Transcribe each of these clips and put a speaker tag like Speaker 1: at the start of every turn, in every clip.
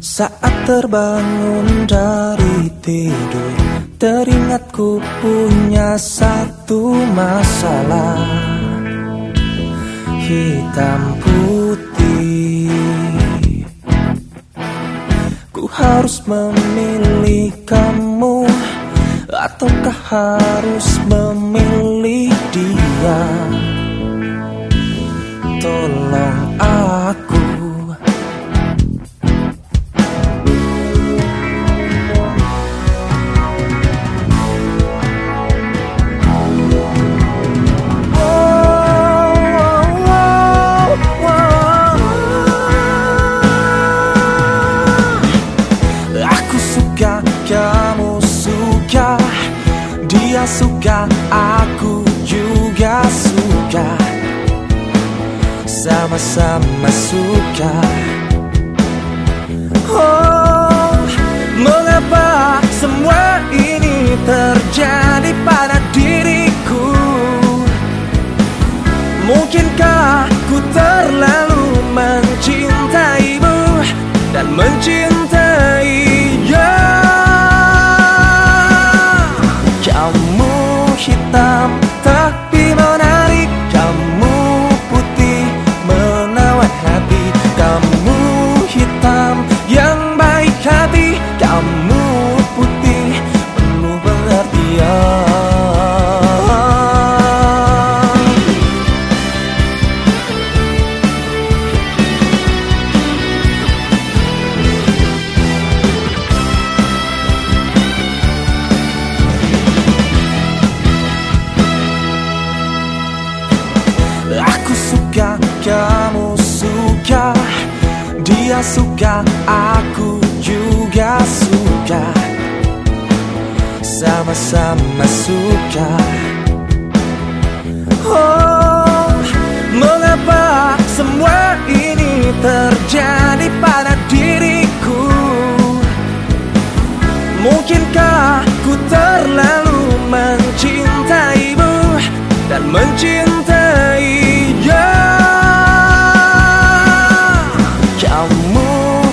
Speaker 1: Saat terbangun dari tidur Teringatku punya satu masalah. Hitam putih. Ku harus memilih kamu Ataukah harus memilih 地呀、suka, aku juga suka. Sama-sama suka. Oh, mengapa semua ini terjadi suka, aku juga suka. Sama-sama suka. Oh, mengapa semua ini terjadi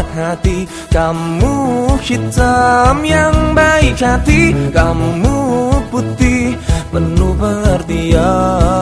Speaker 1: menawan hati. Kamu hitam yang baik hati. Kamu putih penuh pengertian